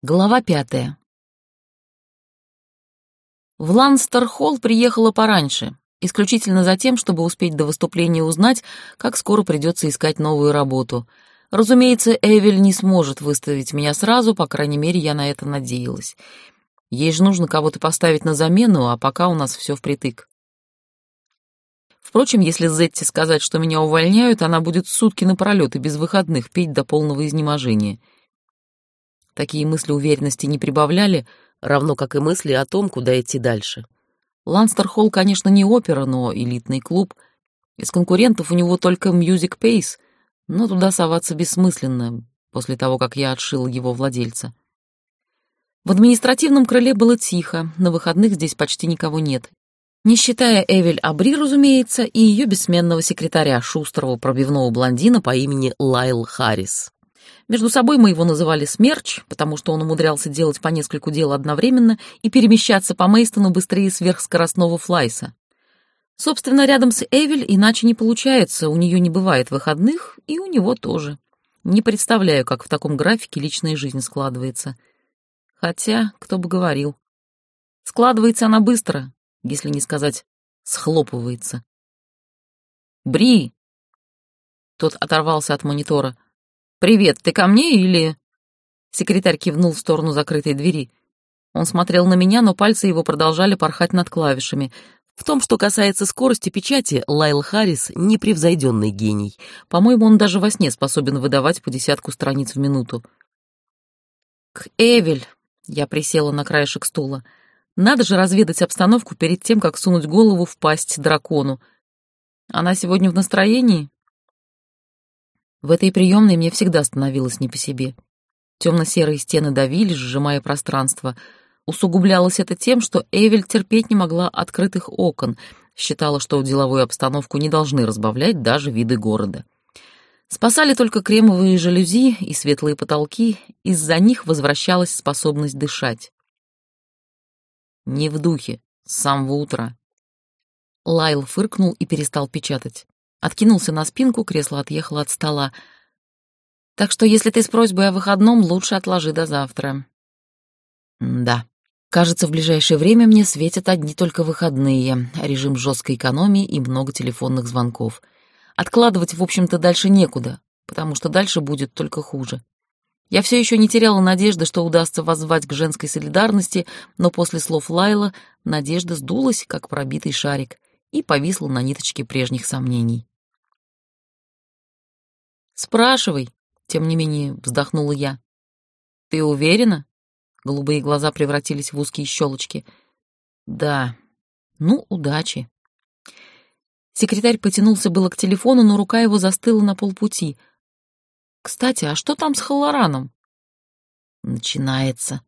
Глава пятая. В Ланстер-холл приехала пораньше, исключительно за тем, чтобы успеть до выступления узнать, как скоро придется искать новую работу. Разумеется, Эвель не сможет выставить меня сразу, по крайней мере, я на это надеялась. Ей же нужно кого-то поставить на замену, а пока у нас все впритык. Впрочем, если Зетти сказать, что меня увольняют, она будет сутки напролет и без выходных петь до полного изнеможения — Такие мысли уверенности не прибавляли, равно как и мысли о том, куда идти дальше. Ланстер-Холл, конечно, не опера, но элитный клуб. Из конкурентов у него только Music Pace, но туда соваться бессмысленно, после того, как я отшил его владельца. В административном крыле было тихо, на выходных здесь почти никого нет. Не считая Эвель Абри, разумеется, и ее бессменного секретаря, шустрого пробивного блондина по имени Лайл Харрис. Между собой мы его называли Смерч, потому что он умудрялся делать по нескольку дел одновременно и перемещаться по Мейстону быстрее сверхскоростного флайса. Собственно, рядом с Эвель иначе не получается, у нее не бывает выходных, и у него тоже. Не представляю, как в таком графике личная жизнь складывается. Хотя, кто бы говорил. Складывается она быстро, если не сказать схлопывается. «Бри!» Тот оторвался от монитора — «Привет, ты ко мне или...» Секретарь кивнул в сторону закрытой двери. Он смотрел на меня, но пальцы его продолжали порхать над клавишами. В том, что касается скорости печати, Лайл Харрис — непревзойденный гений. По-моему, он даже во сне способен выдавать по десятку страниц в минуту. «К Эвель!» — я присела на краешек стула. «Надо же разведать обстановку перед тем, как сунуть голову в пасть дракону. Она сегодня в настроении?» В этой приемной мне всегда становилось не по себе. Темно-серые стены давили, сжимая пространство. Усугублялось это тем, что Эвель терпеть не могла открытых окон, считала, что деловую обстановку не должны разбавлять даже виды города. Спасали только кремовые жалюзи и светлые потолки, из-за них возвращалась способность дышать. Не в духе, с самого утра. Лайл фыркнул и перестал печатать. Откинулся на спинку, кресло отъехало от стола. «Так что, если ты с просьбой о выходном, лучше отложи до завтра». «Да. Кажется, в ближайшее время мне светят одни только выходные, режим жесткой экономии и много телефонных звонков. Откладывать, в общем-то, дальше некуда, потому что дальше будет только хуже. Я все еще не теряла надежды, что удастся воззвать к женской солидарности, но после слов Лайла надежда сдулась, как пробитый шарик, и повисла на ниточке прежних сомнений. «Спрашивай», — тем не менее вздохнула я. «Ты уверена?» Голубые глаза превратились в узкие щелочки. «Да. Ну, удачи». Секретарь потянулся было к телефону, но рука его застыла на полпути. «Кстати, а что там с Халлораном?» «Начинается».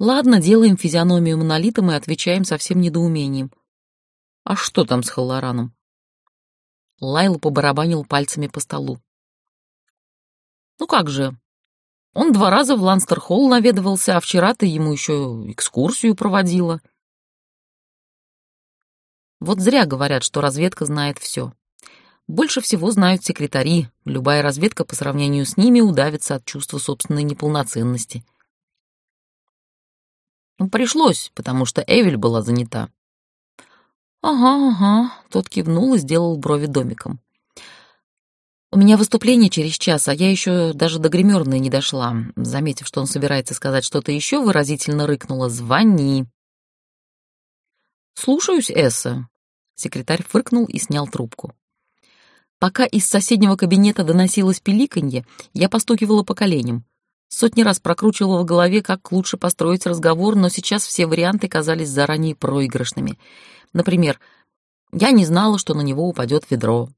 «Ладно, делаем физиономию монолитом и отвечаем со всем недоумением». «А что там с Халлораном?» Лайл побарабанил пальцами по столу. Ну как же? Он два раза в Ланстер-холл наведывался, а вчера ты ему еще экскурсию проводила. Вот зря говорят, что разведка знает все. Больше всего знают секретари. Любая разведка по сравнению с ними удавится от чувства собственной неполноценности. Ну, пришлось, потому что Эвель была занята. Ага, ага, тот кивнул и сделал брови домиком. «У меня выступление через час, а я еще даже до гримерной не дошла». Заметив, что он собирается сказать что-то еще, выразительно рыкнула «Звони». «Слушаюсь, Эсса». Секретарь фыркнул и снял трубку. Пока из соседнего кабинета доносилось пиликанье, я постукивала по коленям. Сотни раз прокручивала в голове, как лучше построить разговор, но сейчас все варианты казались заранее проигрышными. Например, я не знала, что на него упадет ведро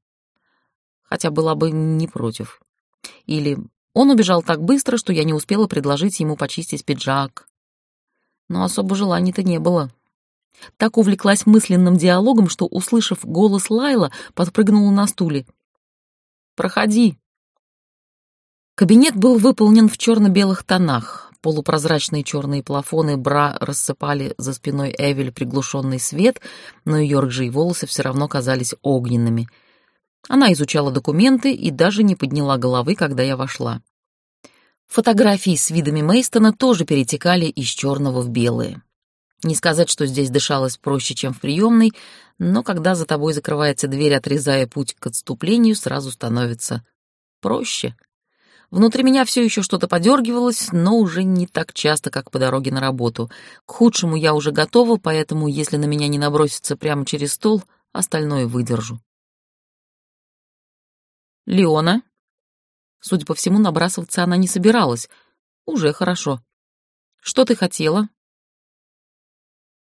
хотя была бы не против. Или он убежал так быстро, что я не успела предложить ему почистить пиджак. Но особо желаний-то не было. Так увлеклась мысленным диалогом, что, услышав голос Лайла, подпрыгнула на стуле. «Проходи». Кабинет был выполнен в черно-белых тонах. Полупрозрачные черные плафоны бра рассыпали за спиной Эвель приглушенный свет, но ее рыжие волосы все равно казались огненными — она изучала документы и даже не подняла головы, когда я вошла. Фотографии с видами Мейстона тоже перетекали из черного в белые. Не сказать, что здесь дышалось проще, чем в приемной, но когда за тобой закрывается дверь, отрезая путь к отступлению, сразу становится проще. Внутри меня все еще что-то подергивалось, но уже не так часто, как по дороге на работу. К худшему я уже готова, поэтому, если на меня не набросится прямо через стол, остальное выдержу. Леона. Судя по всему, набрасываться она не собиралась. Уже хорошо. Что ты хотела?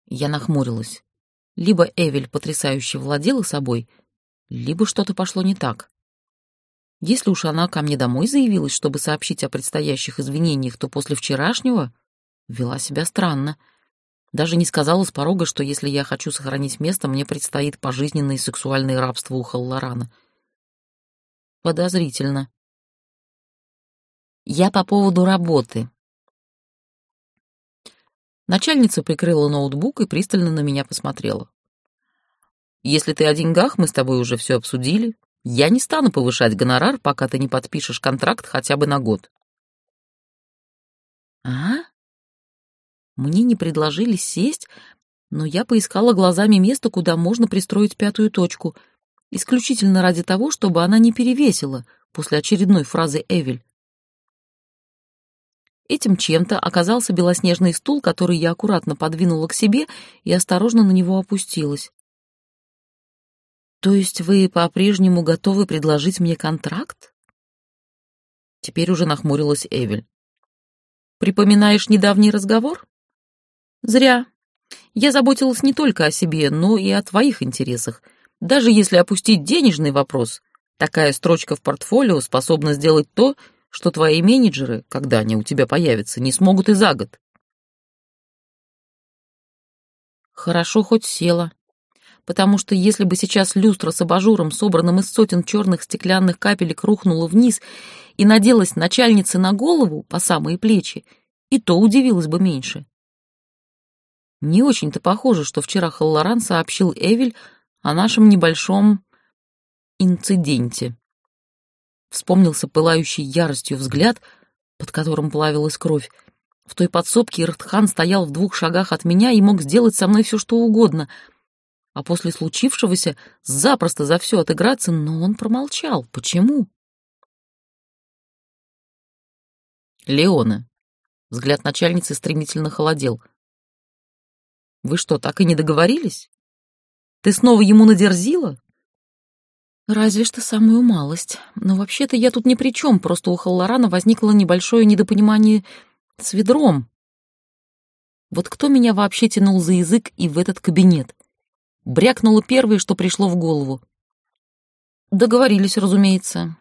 Я нахмурилась. Либо Эвель потрясающе владела собой, либо что-то пошло не так. Если уж она ко мне домой заявилась, чтобы сообщить о предстоящих извинениях, то после вчерашнего вела себя странно. Даже не сказала с порога, что если я хочу сохранить место, мне предстоит пожизненное сексуальное рабство у Халлорана. Подозрительно. Я по поводу работы. Начальница прикрыла ноутбук и пристально на меня посмотрела. «Если ты о деньгах, мы с тобой уже все обсудили. Я не стану повышать гонорар, пока ты не подпишешь контракт хотя бы на год». «А?» Мне не предложили сесть, но я поискала глазами место, куда можно пристроить пятую точку, исключительно ради того, чтобы она не перевесила после очередной фразы Эвель. Этим чем-то оказался белоснежный стул, который я аккуратно подвинула к себе и осторожно на него опустилась. «То есть вы по-прежнему готовы предложить мне контракт?» Теперь уже нахмурилась Эвель. «Припоминаешь недавний разговор?» «Зря. Я заботилась не только о себе, но и о твоих интересах. Даже если опустить денежный вопрос, такая строчка в портфолио способна сделать то, что твои менеджеры, когда они у тебя появятся, не смогут и за год. Хорошо хоть села, потому что если бы сейчас люстра с абажуром, собранным из сотен черных стеклянных капелек, рухнула вниз и наделась начальнице на голову по самые плечи, и то удивилась бы меньше. Не очень-то похоже, что вчера Халлоран сообщил Эвель о нашем небольшом инциденте. Вспомнился пылающий яростью взгляд, под которым плавилась кровь. В той подсобке Иртхан стоял в двух шагах от меня и мог сделать со мной все, что угодно. А после случившегося запросто за все отыграться, но он промолчал. Почему? Леона. Взгляд начальницы стремительно холодел. Вы что, так и не договорились? Ты снова ему надерзила? Разве что самую малость. Но вообще-то я тут ни при чем, просто у Халлорана возникло небольшое недопонимание с ведром. Вот кто меня вообще тянул за язык и в этот кабинет? Брякнуло первое, что пришло в голову. Договорились, разумеется.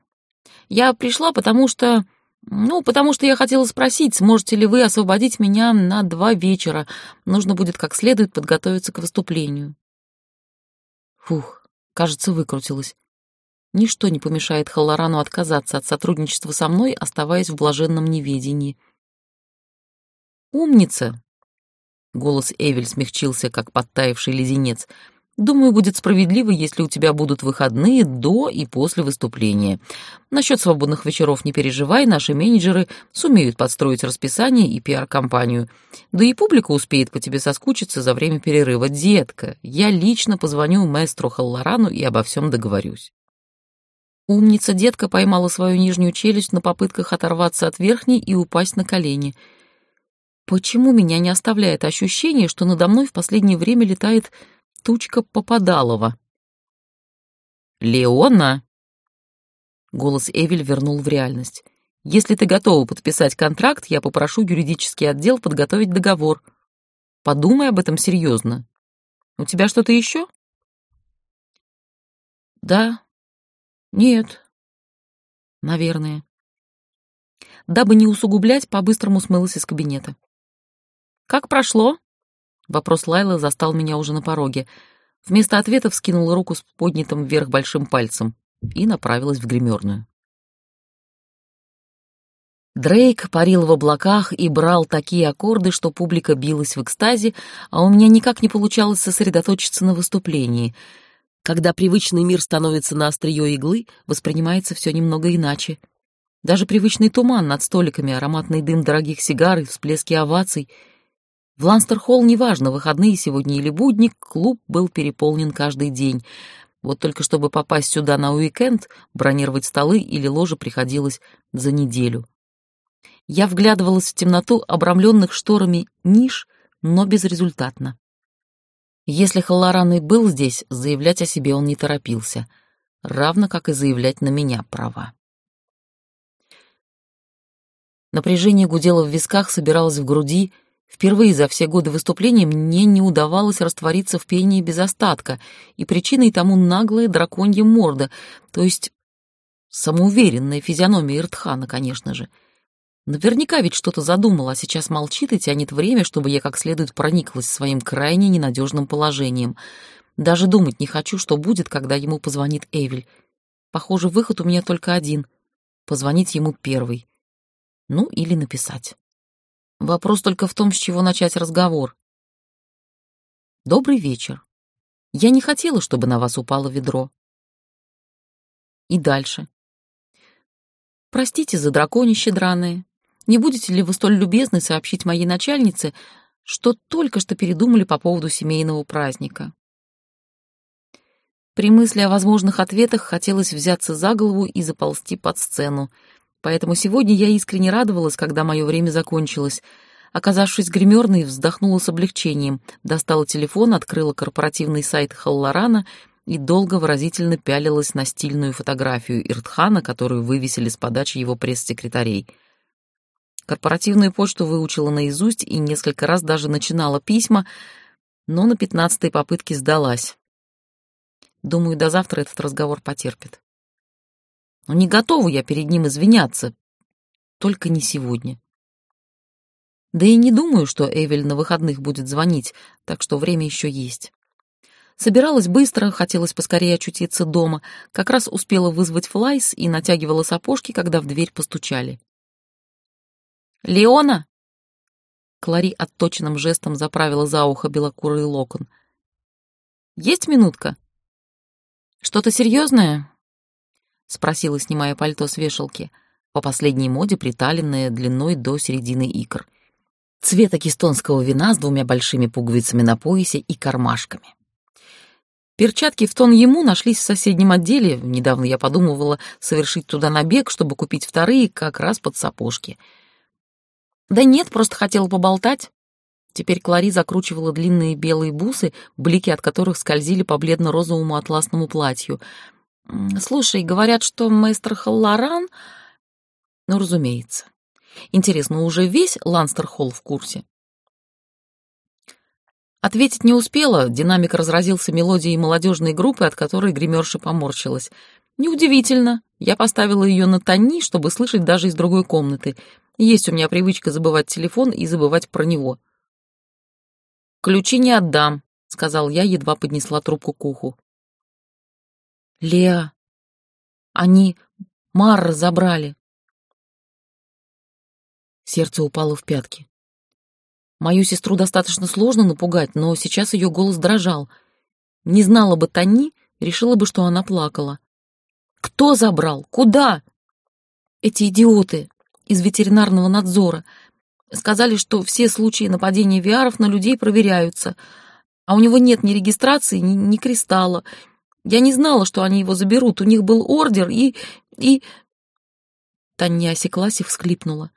Я пришла, потому что... Ну, потому что я хотела спросить, сможете ли вы освободить меня на два вечера. Нужно будет как следует подготовиться к выступлению. Фух, кажется, выкрутилась. Ничто не помешает Халлорану отказаться от сотрудничества со мной, оставаясь в блаженном неведении. «Умница!» — голос Эвель смягчился, как подтаявший леденец. «Думаю, будет справедливо, если у тебя будут выходные до и после выступления. Насчет свободных вечеров не переживай, наши менеджеры сумеют подстроить расписание и пиар-компанию. Да и публика успеет по тебе соскучиться за время перерыва. Детка, я лично позвоню мэстру Халлорану и обо всем договорюсь». Умница-детка поймала свою нижнюю челюсть на попытках оторваться от верхней и упасть на колени. Почему меня не оставляет ощущение, что надо мной в последнее время летает тучка Попадалова? «Леона!» Голос Эвель вернул в реальность. «Если ты готова подписать контракт, я попрошу юридический отдел подготовить договор. Подумай об этом серьезно. У тебя что-то еще?» «Да, нет. Наверное. Дабы не усугублять, по-быстрому смылась из кабинета. «Как прошло?» Вопрос Лайлы застал меня уже на пороге. Вместо ответа вскинула руку с поднятым вверх большим пальцем и направилась в гримерную. Дрейк парил в облаках и брал такие аккорды, что публика билась в экстазе, а у меня никак не получалось сосредоточиться на выступлении — когда привычный мир становится на острие иглы, воспринимается все немного иначе. Даже привычный туман над столиками, ароматный дым дорогих сигар и всплески оваций. В Ланстер-холл, неважно, выходные сегодня или будни, клуб был переполнен каждый день. Вот только чтобы попасть сюда на уикенд, бронировать столы или ложи приходилось за неделю. Я вглядывалась в темноту обрамленных шторами ниш, но безрезультатно. Если Халлоран и был здесь, заявлять о себе он не торопился, равно как и заявлять на меня права. Напряжение гудело в висках, собиралось в груди. Впервые за все годы выступления мне не удавалось раствориться в пении без остатка, и причиной тому наглая драконья морда, то есть самоуверенная физиономия Иртхана, конечно же. Наверняка ведь что-то задумал, а сейчас молчит и тянет время, чтобы я как следует прониклась своим крайне ненадежным положением. Даже думать не хочу, что будет, когда ему позвонит Эвель. Похоже, выход у меня только один — позвонить ему первый. Ну, или написать. Вопрос только в том, с чего начать разговор. Добрый вечер. Я не хотела, чтобы на вас упало ведро. И дальше. Простите за драконище драное. Не будете ли вы столь любезны сообщить моей начальнице, что только что передумали по поводу семейного праздника? При мысли о возможных ответах хотелось взяться за голову и заползти под сцену. Поэтому сегодня я искренне радовалась, когда мое время закончилось. Оказавшись гримерной, вздохнула с облегчением, достала телефон, открыла корпоративный сайт Халлорана и долго выразительно пялилась на стильную фотографию Иртхана, которую вывесили с подачи его пресс-секретарей. Корпоративную почту выучила наизусть и несколько раз даже начинала письма, но на пятнадцатой попытке сдалась. Думаю, до завтра этот разговор потерпит. Но не готова я перед ним извиняться. Только не сегодня. Да и не думаю, что Эвель на выходных будет звонить, так что время еще есть. Собиралась быстро, хотелось поскорее очутиться дома, как раз успела вызвать Флайс и натягивала сапожки, когда в дверь постучали. «Леона!» Клари отточенным жестом заправила за ухо белокурый локон. «Есть минутка?» «Что-то серьезное?» — спросила, снимая пальто с вешалки, по последней моде приталенное длиной до середины икр. Цвета кистонского вина с двумя большими пуговицами на поясе и кармашками. Перчатки в тон ему нашлись в соседнем отделе. Недавно я подумывала совершить туда набег, чтобы купить вторые как раз под сапожки. Да нет, просто хотела поболтать. Теперь Клари закручивала длинные белые бусы, блики от которых скользили по бледно-розовому атласному платью — Слушай, говорят, что мастер Халлоран... Ну, разумеется. Интересно, уже весь Ланстер-Холл в курсе? Ответить не успела, динамик разразился мелодией молодежной группы, от которой гримерша поморщилась. Неудивительно, я поставила ее на тони, чтобы слышать даже из другой комнаты. Есть у меня привычка забывать телефон и забывать про него. «Ключи не отдам», — сказал я, едва поднесла трубку к уху. Леа, они Марра забрали. Сердце упало в пятки. Мою сестру достаточно сложно напугать, но сейчас ее голос дрожал. Не знала бы Тони, решила бы, что она плакала. Кто забрал? Куда? Эти идиоты из ветеринарного надзора сказали, что все случаи нападения виаров на людей проверяются, а у него нет ни регистрации, ни, ни кристалла, я не знала, что они его заберут. У них был ордер и... и...» Таня осеклась и всхлипнула.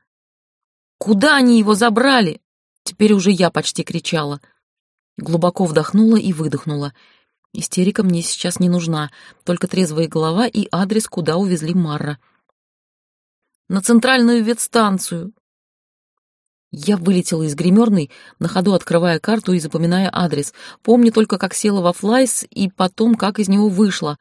«Куда они его забрали?» Теперь уже я почти кричала. Глубоко вдохнула и выдохнула. Истерика мне сейчас не нужна, только трезвая голова и адрес, куда увезли Марра. «На центральную ветстанцию», я вылетела из гримерной, на ходу открывая карту и запоминая адрес. Помню только, как села во флайс и потом, как из него вышла.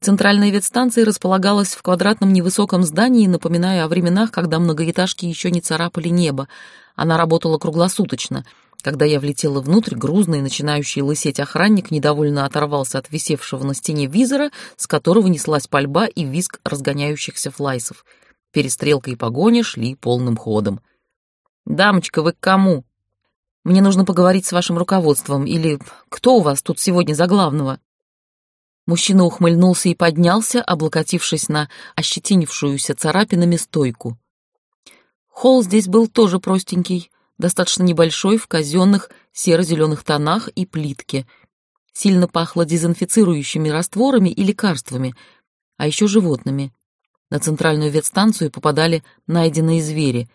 Центральная ветстанция располагалась в квадратном невысоком здании, напоминая о временах, когда многоэтажки еще не царапали небо. Она работала круглосуточно. Когда я влетела внутрь, грузный, начинающий лысеть охранник недовольно оторвался от висевшего на стене визора, с которого неслась пальба и визг разгоняющихся флайсов. Перестрелка и погоня шли полным ходом. «Дамочка, вы к кому? Мне нужно поговорить с вашим руководством. Или кто у вас тут сегодня за главного?» Мужчина ухмыльнулся и поднялся, облокотившись на ощетинившуюся царапинами стойку. Холл здесь был тоже простенький, достаточно небольшой, в казенных серо-зеленых тонах и плитке. Сильно пахло дезинфицирующими растворами и лекарствами, а еще животными. На центральную ветстанцию попадали найденные звери.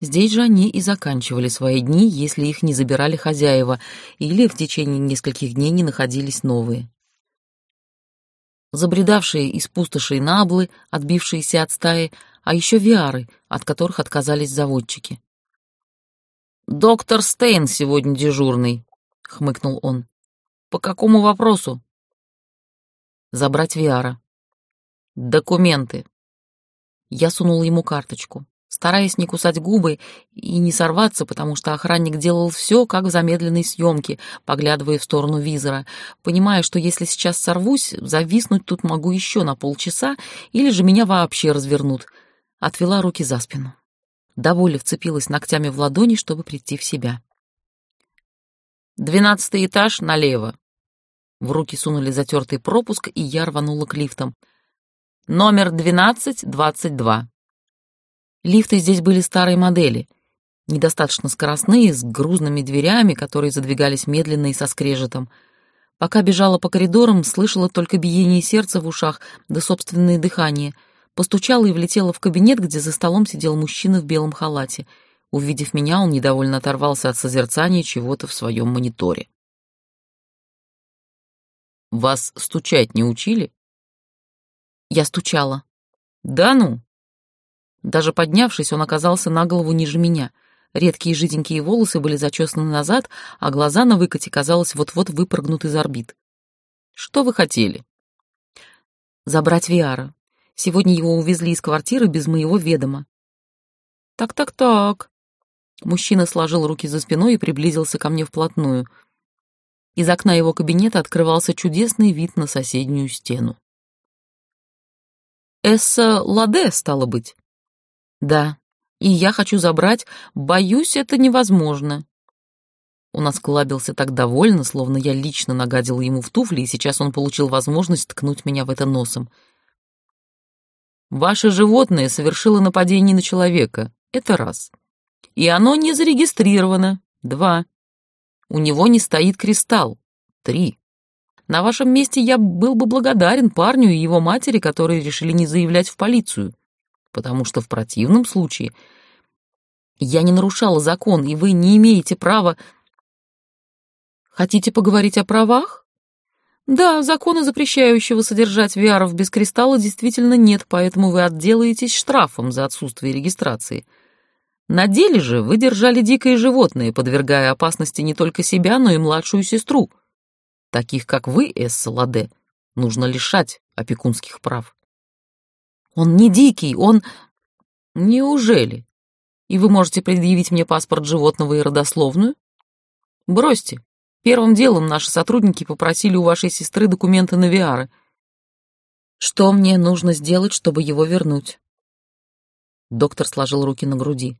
Здесь же они и заканчивали свои дни, если их не забирали хозяева, или в течение нескольких дней не находились новые. Забредавшие из пустошей наблы, отбившиеся от стаи, а еще виары, от которых отказались заводчики. «Доктор Стейн сегодня дежурный», — хмыкнул он. «По какому вопросу?» «Забрать Виара». «Документы». Я сунул ему карточку, стараясь не кусать губы и не сорваться, потому что охранник делал все, как в замедленной съемке, поглядывая в сторону визора, понимая, что если сейчас сорвусь, зависнуть тут могу еще на полчаса, или же меня вообще развернут. Отвела руки за спину. До боли вцепилась ногтями в ладони, чтобы прийти в себя. «Двенадцатый этаж налево». В руки сунули затертый пропуск, и я рванула к лифтам. «Номер двенадцать двадцать два». Лифты здесь были старой модели, недостаточно скоростные, с грузными дверями, которые задвигались медленно и со скрежетом. Пока бежала по коридорам, слышала только биение сердца в ушах да собственное дыхание — Постучала и влетела в кабинет, где за столом сидел мужчина в белом халате. Увидев меня, он недовольно оторвался от созерцания чего-то в своем мониторе. «Вас стучать не учили?» Я стучала. «Да ну?» Даже поднявшись, он оказался на голову ниже меня. Редкие жиденькие волосы были зачесаны назад, а глаза на выкате, казалось, вот-вот выпрыгнут из орбит. «Что вы хотели?» «Забрать Виара. Сегодня его увезли из квартиры без моего ведома. Так-так-так. Мужчина сложил руки за спиной и приблизился ко мне вплотную. Из окна его кабинета открывался чудесный вид на соседнюю стену. «Эсса Ладе, стало быть?» «Да, и я хочу забрать. Боюсь, это невозможно». Он осклабился так довольно, словно я лично нагадила ему в туфли, и сейчас он получил возможность ткнуть меня в это носом. Ваше животное совершило нападение на человека. Это раз. И оно не зарегистрировано. Два. У него не стоит кристалл. Три. На вашем месте я был бы благодарен парню и его матери, которые решили не заявлять в полицию. Потому что в противном случае я не нарушала закон, и вы не имеете права... Хотите поговорить о правах? Да, закона, запрещающего содержать виаров без кристалла, действительно нет, поэтому вы отделаетесь штрафом за отсутствие регистрации. На деле же вы держали дикое животное, подвергая опасности не только себя, но и младшую сестру. Таких, как вы, Эсса Ладе, нужно лишать опекунских прав. Он не дикий, он... Неужели? И вы можете предъявить мне паспорт животного и родословную? Бросьте, Первым делом наши сотрудники попросили у вашей сестры документы на Виары. Что мне нужно сделать, чтобы его вернуть? Доктор сложил руки на груди.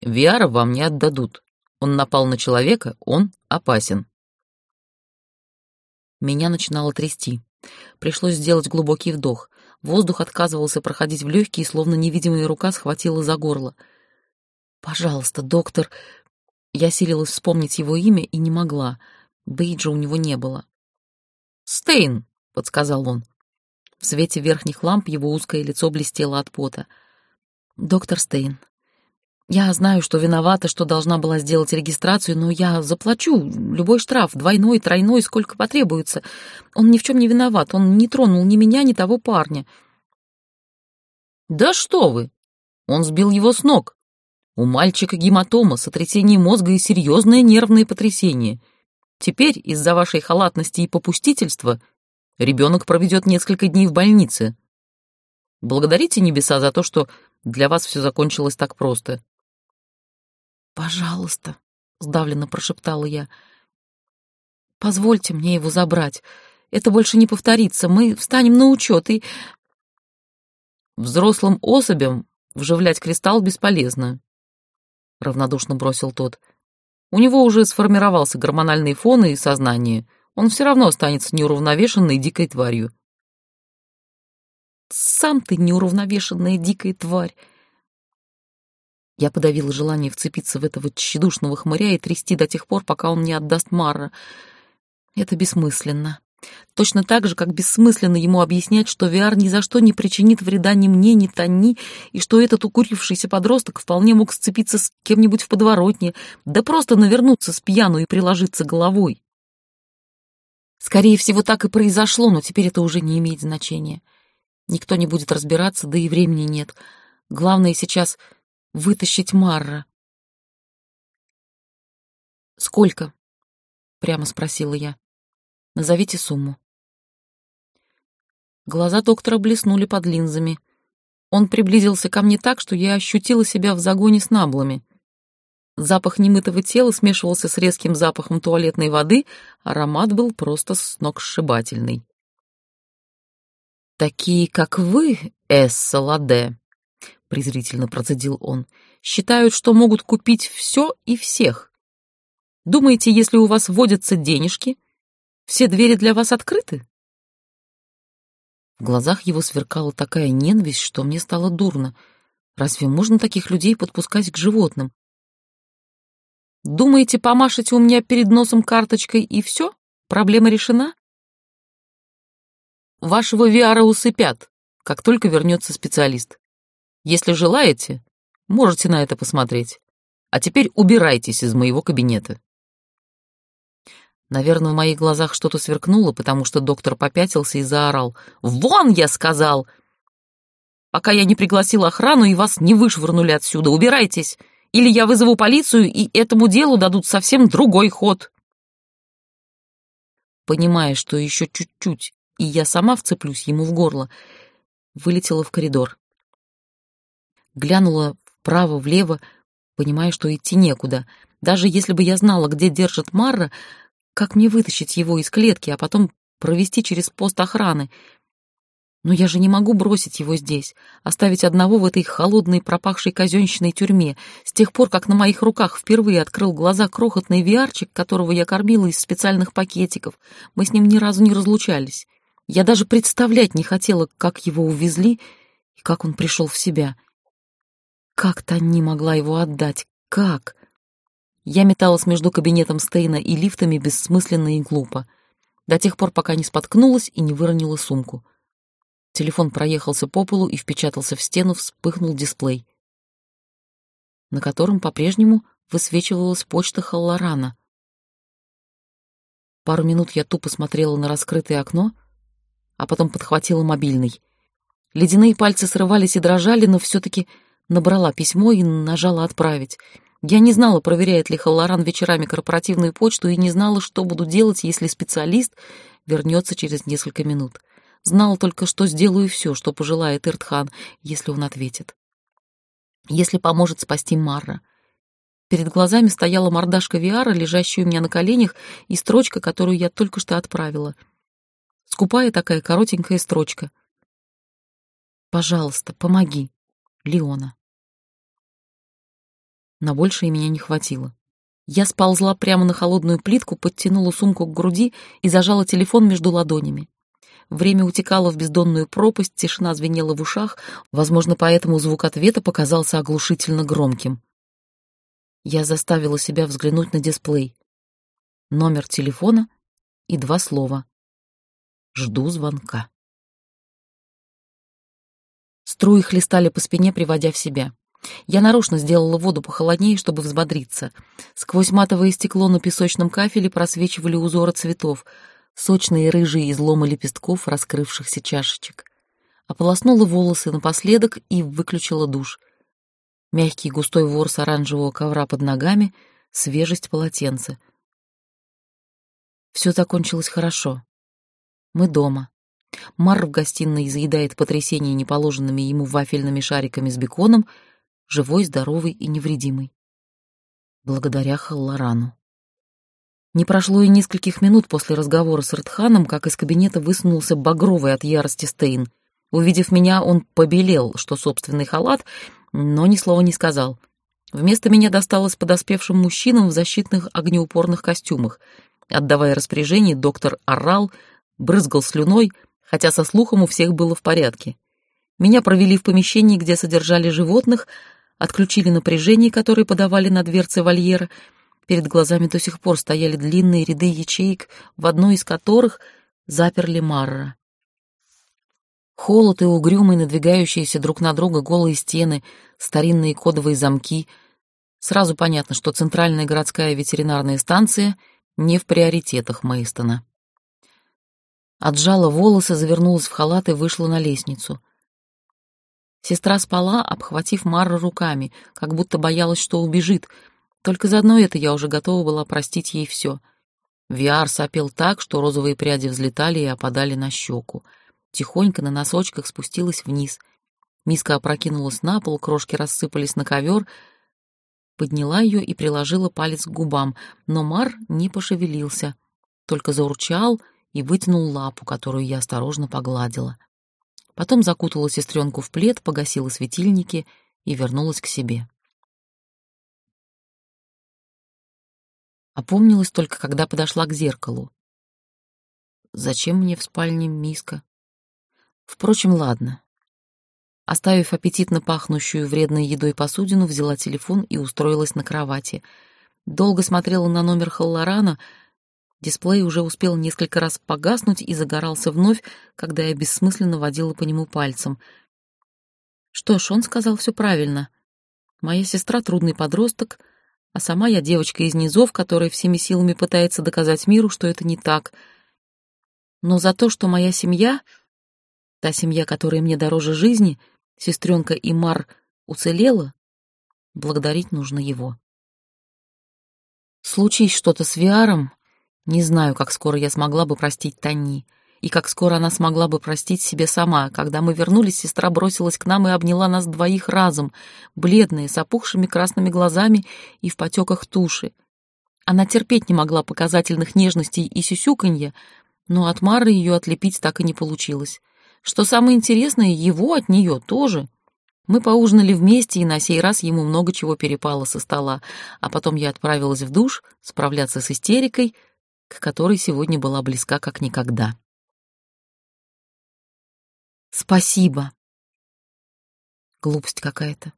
Виара вам не отдадут. Он напал на человека, он опасен. Меня начинало трясти. Пришлось сделать глубокий вдох. Воздух отказывался проходить в легкие, словно невидимая рука схватила за горло. «Пожалуйста, доктор, я силилась вспомнить его имя и не могла. Бейджа у него не было. «Стейн», — подсказал он. В свете верхних ламп его узкое лицо блестело от пота. «Доктор Стейн, я знаю, что виновата, что должна была сделать регистрацию, но я заплачу любой штраф, двойной, тройной, сколько потребуется. Он ни в чем не виноват, он не тронул ни меня, ни того парня». «Да что вы! Он сбил его с ног!» У мальчика гематома, сотрясение мозга и серьезное нервное потрясение. Теперь из-за вашей халатности и попустительства ребенок проведет несколько дней в больнице. Благодарите небеса за то, что для вас все закончилось так просто. «Пожалуйста», — сдавленно прошептала я, — «позвольте мне его забрать. Это больше не повторится. Мы встанем на учет и...» Взрослым особям вживлять кристалл бесполезно. — равнодушно бросил тот. «У него уже сформировался гормональный фон и сознание. Он все равно останется неуравновешенной дикой тварью. Сам ты неуравновешенная дикая тварь. Я подавила желание вцепиться в этого тщедушного хмыря и трясти до тех пор, пока он не отдаст Марра. Это бессмысленно. Точно так же, как бессмысленно ему объяснять, что VR ни за что не причинит вреда ни мне, ни Тони, и что этот укурившийся подросток вполне мог сцепиться с кем-нибудь в подворотне, да просто навернуться с пьяну и приложиться головой. Скорее всего, так и произошло, но теперь это уже не имеет значения. Никто не будет разбираться, да и времени нет. Главное сейчас — вытащить Марра. «Сколько?» — прямо спросила я. Назовите сумму. Глаза доктора блеснули под линзами. Он приблизился ко мне так, что я ощутила себя в загоне с наблами. Запах немытого тела смешивался с резким запахом туалетной воды, аромат был просто сногсшибательный. «Такие, как вы, Эсса Ладе», — презрительно процедил он, — «считают, что могут купить все и всех. Думаете, если у вас водятся денежки, все двери для вас открыты?» В глазах его сверкала такая ненависть, что мне стало дурно. Разве можно таких людей подпускать к животным? «Думаете, помашете у меня перед носом карточкой и все? Проблема решена?» «Вашего Виара усыпят, как только вернется специалист. Если желаете, можете на это посмотреть. А теперь убирайтесь из моего кабинета». Наверное, в моих глазах что-то сверкнуло, потому что доктор попятился и заорал. «Вон, я сказал! Пока я не пригласил охрану и вас не вышвырнули отсюда, убирайтесь! Или я вызову полицию, и этому делу дадут совсем другой ход!» Понимая, что еще чуть-чуть, и я сама вцеплюсь ему в горло, вылетела в коридор. Глянула вправо-влево, понимая, что идти некуда. Даже если бы я знала, где держит Марра, как мне вытащить его из клетки, а потом провести через пост охраны? Но я же не могу бросить его здесь, оставить одного в этой холодной, пропахшей казенщиной тюрьме, с тех пор, как на моих руках впервые открыл глаза крохотный виарчик, которого я кормила из специальных пакетиков. Мы с ним ни разу не разлучались. Я даже представлять не хотела, как его увезли и как он пришел в себя. Как Танни могла его отдать? Как? Я металась между кабинетом Стейна и лифтами бессмысленно и глупо, до тех пор, пока не споткнулась и не выронила сумку. Телефон проехался по полу и впечатался в стену, вспыхнул дисплей, на котором по-прежнему высвечивалась почта Халлорана. Пару минут я тупо смотрела на раскрытое окно, а потом подхватила мобильный. Ледяные пальцы срывались и дрожали, но все-таки набрала письмо и нажала «Отправить». Я не знала, проверяет ли Халлоран вечерами корпоративную почту, и не знала, что буду делать, если специалист вернется через несколько минут. Знала только, что сделаю все, что пожелает Иртхан, если он ответит. Если поможет спасти Марра. Перед глазами стояла мордашка Виара, лежащая у меня на коленях, и строчка, которую я только что отправила. Скупая такая коротенькая строчка. «Пожалуйста, помоги, Леона». На большее меня не хватило. Я сползла прямо на холодную плитку, подтянула сумку к груди и зажала телефон между ладонями. Время утекало в бездонную пропасть, тишина звенела в ушах, возможно, поэтому звук ответа показался оглушительно громким. Я заставила себя взглянуть на дисплей. Номер телефона и два слова. Жду звонка. Струи хлестали по спине, приводя в себя. Я нарочно сделала воду похолоднее, чтобы взбодриться. Сквозь матовое стекло на песочном кафеле просвечивали узоры цветов, сочные рыжие изломы лепестков раскрывшихся чашечек. Ополоснула волосы напоследок и выключила душ. Мягкий густой ворс оранжевого ковра под ногами, свежесть полотенца. Все закончилось хорошо. Мы дома. Мар в гостиной заедает потрясение неположенными ему вафельными шариками с беконом — живой, здоровый и невредимый. Благодаря Халлорану. Не прошло и нескольких минут после разговора с Ртханом, как из кабинета высунулся багровый от ярости Стейн. Увидев меня, он побелел, что собственный халат, но ни слова не сказал. Вместо меня досталось подоспевшим мужчинам в защитных огнеупорных костюмах. Отдавая распоряжение, доктор орал, брызгал слюной, хотя со слухом у всех было в порядке. Меня провели в помещение, где содержали животных, отключили напряжение, которое подавали на дверцы вольера. Перед глазами до сих пор стояли длинные ряды ячеек, в одной из которых заперли Марра. Холод и угрюмые, надвигающиеся друг на друга голые стены, старинные кодовые замки. Сразу понятно, что центральная городская ветеринарная станция не в приоритетах Мейстона. Отжала волосы, завернулась в халат и вышла на лестницу. Сестра спала, обхватив Марра руками, как будто боялась, что убежит. Только за одно это я уже готова была простить ей все. Виар сопел так, что розовые пряди взлетали и опадали на щеку тихонько на носочках спустилась вниз. Миска опрокинулась на пол, крошки рассыпались на ковер. Подняла ее и приложила палец к губам, но Мар не пошевелился, только заурчал и вытянул лапу, которую я осторожно погладила. Потом закутала сестренку в плед, погасила светильники и вернулась к себе. Опомнилась только, когда подошла к зеркалу. Зачем мне в спальне миска? Впрочем, ладно. Оставив аппетитно пахнущую вредной едой посудину, взяла телефон и устроилась на кровати. Долго смотрела на номер Халлорана. Дисплей уже успел несколько раз погаснуть и загорался вновь, когда я бессмысленно водила по нему пальцем. Что ж, он сказал все правильно. Моя сестра — трудный подросток, а сама я девочка из низов, которая всеми силами пытается доказать миру, что это не так. Но за то, что моя семья Та семья, которая мне дороже жизни, сестренка и Мар, уцелела, благодарить нужно его. Случись что-то с Виаром, не знаю, как скоро я смогла бы простить Тани, и как скоро она смогла бы простить себе сама. Когда мы вернулись, сестра бросилась к нам и обняла нас двоих разом, бледные, с опухшими красными глазами и в потеках туши. Она терпеть не могла показательных нежностей и сюсюканья, но от Мары ее отлепить так и не получилось. Что самое интересное, его от нее тоже. Мы поужинали вместе, и на сей раз ему много чего перепало со стола, а потом я отправилась в душ справляться с истерикой, к которой сегодня была близка как никогда. Спасибо. Глупость какая-то.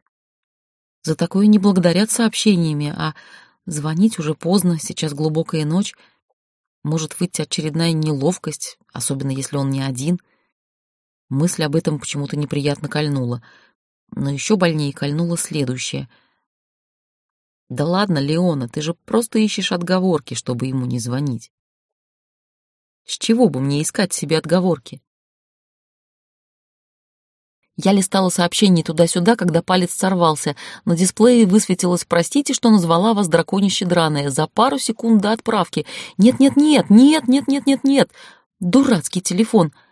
За такое не благодарят сообщениями, а звонить уже поздно, сейчас глубокая ночь. Может выйти очередная неловкость, особенно если он не один — Мысль об этом почему-то неприятно кольнула. Но еще больнее кольнула следующее. «Да ладно, Леона, ты же просто ищешь отговорки, чтобы ему не звонить. С чего бы мне искать себе отговорки?» Я листала сообщение туда-сюда, когда палец сорвался. На дисплее высветилось «Простите, что назвала вас драконище драное» за пару секунд до отправки. «Нет-нет-нет, нет-нет-нет-нет-нет!» Дурацкий телефон —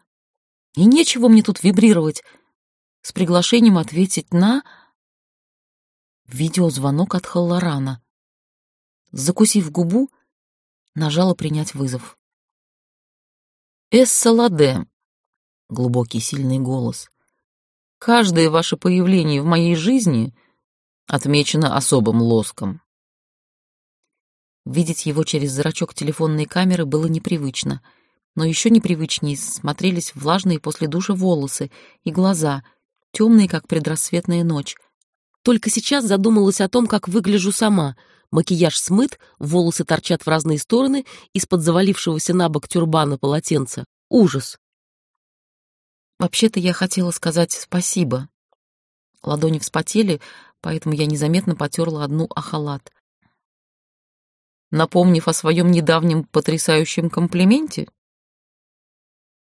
и нечего мне тут вибрировать. С приглашением ответить на... Видеозвонок от Халлорана. Закусив губу, нажала принять вызов. «Эссаладе», — глубокий сильный голос, — «каждое ваше появление в моей жизни отмечено особым лоском». Видеть его через зрачок телефонной камеры было непривычно — но еще непривычнее смотрелись влажные после душа волосы и глаза, темные, как предрассветная ночь. Только сейчас задумалась о том, как выгляжу сама. Макияж смыт, волосы торчат в разные стороны из-под завалившегося на бок тюрбана полотенца. Ужас. Вообще-то я хотела сказать спасибо. Ладони вспотели, поэтому я незаметно потерла одну о халат. Напомнив о своем недавнем потрясающем комплименте,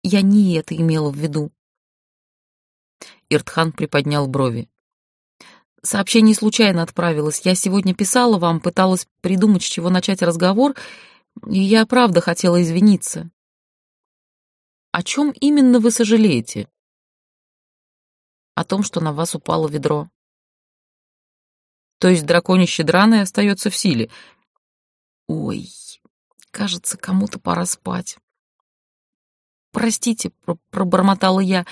я не это имела в виду. Иртхан приподнял брови. Сообщение случайно отправилось. Я сегодня писала вам, пыталась придумать, с чего начать разговор, и я правда хотела извиниться. О чем именно вы сожалеете? О том, что на вас упало ведро. То есть драконище драное остается в силе. Ой, кажется, кому-то пора спать. «Простите», — пробормотала я.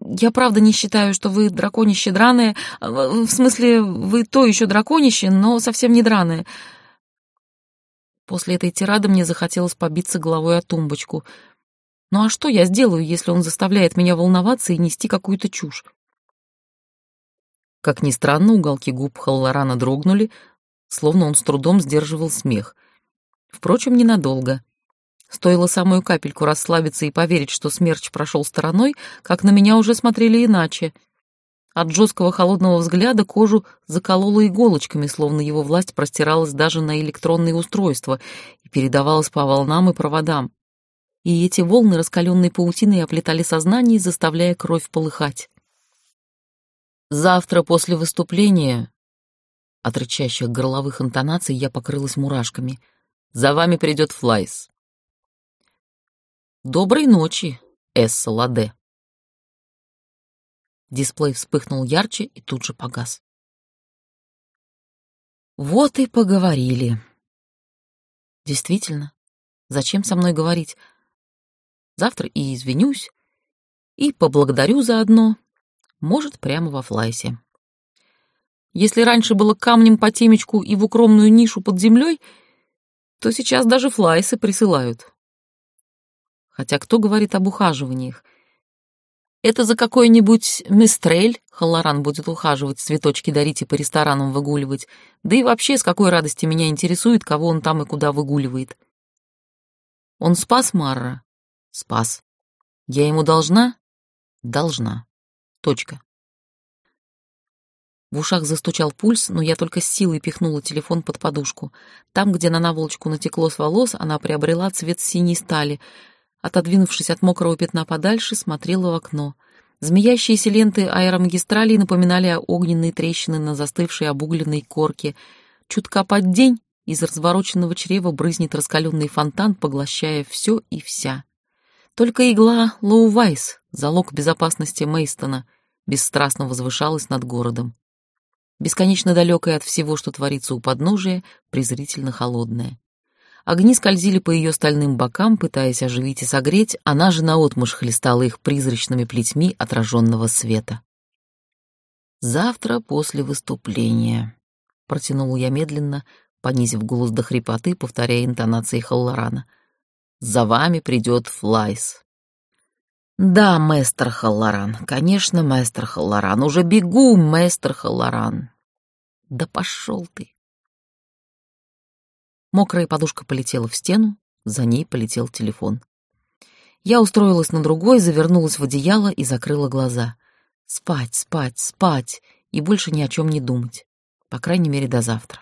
«Я правда не считаю, что вы драконище драное. В смысле, вы то еще драконище, но совсем не драное. После этой тирады мне захотелось побиться головой о тумбочку. Ну а что я сделаю, если он заставляет меня волноваться и нести какую-то чушь? Как ни странно, уголки губ Халлорана дрогнули, словно он с трудом сдерживал смех. Впрочем, ненадолго. Стоило самую капельку расслабиться и поверить, что смерч прошел стороной, как на меня уже смотрели иначе. От жесткого холодного взгляда кожу закололо иголочками, словно его власть простиралась даже на электронные устройства и передавалась по волнам и проводам. И эти волны раскаленной паутиной оплетали сознание, заставляя кровь полыхать. Завтра после выступления... От рычащих горловых интонаций я покрылась мурашками. За вами придет Флайс. Доброй ночи, Эсса Ладе. Дисплей вспыхнул ярче и тут же погас. Вот и поговорили. Действительно, зачем со мной говорить? Завтра и извинюсь, и поблагодарю заодно, может, прямо во флайсе. Если раньше было камнем по темечку и в укромную нишу под землей, то сейчас даже флайсы присылают. Хотя кто говорит об ухаживаниях? Это за какой-нибудь мистрель Халлоран будет ухаживать, цветочки дарить и по ресторанам выгуливать. Да и вообще, с какой радости меня интересует, кого он там и куда выгуливает. Он спас Марра? Спас. Я ему должна? Должна. Точка. В ушах застучал пульс, но я только с силой пихнула телефон под подушку. Там, где на наволочку натекло с волос, она приобрела цвет синей стали. Отодвинувшись от мокрого пятна подальше, смотрела в окно. Змеящиеся ленты аэромагистралей напоминали огненные трещины на застывшей обугленной корке. Чутка под день из развороченного чрева брызнет раскаленный фонтан, поглощая все и вся. Только игла Лоу-Вайс, залог безопасности Мейстона, бесстрастно возвышалась над городом. Бесконечно далекая от всего, что творится у подножия, презрительно холодная. Огни скользили по ее стальным бокам, пытаясь оживить и согреть, она же наотмашь хлестала их призрачными плетьми отраженного света. «Завтра после выступления», — протянул я медленно, понизив голос до хрипоты, повторяя интонации Халлорана — за вами придет Флайс. Да, мэстер Халлоран, конечно, мэстер Халлоран. Уже бегу, мэстер Халлоран. Да пошел ты. Мокрая подушка полетела в стену, за ней полетел телефон. Я устроилась на другой, завернулась в одеяло и закрыла глаза. Спать, спать, спать и больше ни о чем не думать. По крайней мере, до завтра.